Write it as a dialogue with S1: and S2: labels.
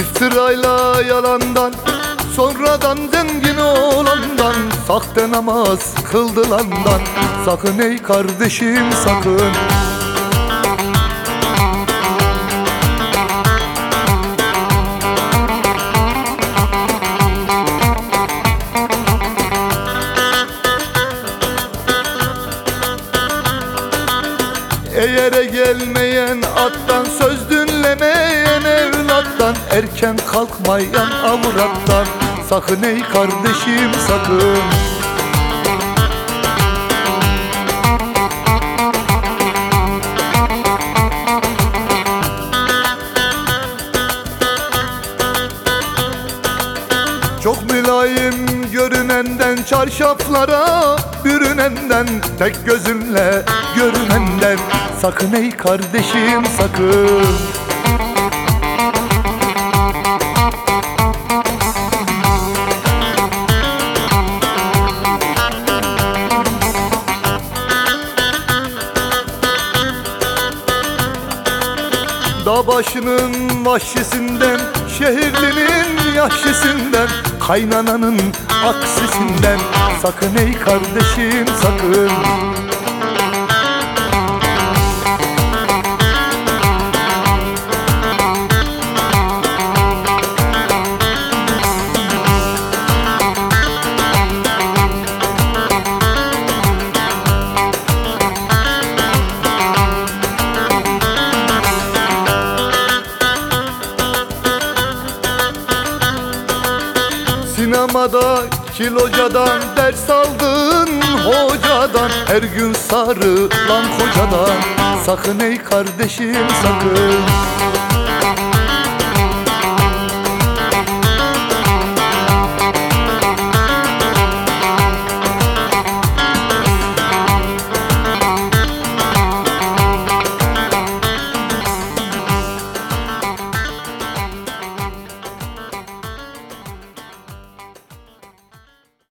S1: Sırayla yalandan Sonradan zengin olandan Sahte namaz kıldılandan. Sakın ey kardeşim sakın. Eğere gelmeyen attan Söz evlattan Erken kalkmayan avrattan Sakın ey kardeşim sakın. Çok mülayim görünenden çarşaflara bürünenden Tek gözünle görünenden Sakın ey kardeşim sakın Dağ başının vahşisinden Şehirlinin yaşlısından Kaynananın aksisinden. Sakın ey kardeşim sakın Sinemada kilocadan ders aldın hocadan. Her gün sarılan kocadan. Sakın ey kardeşim sakın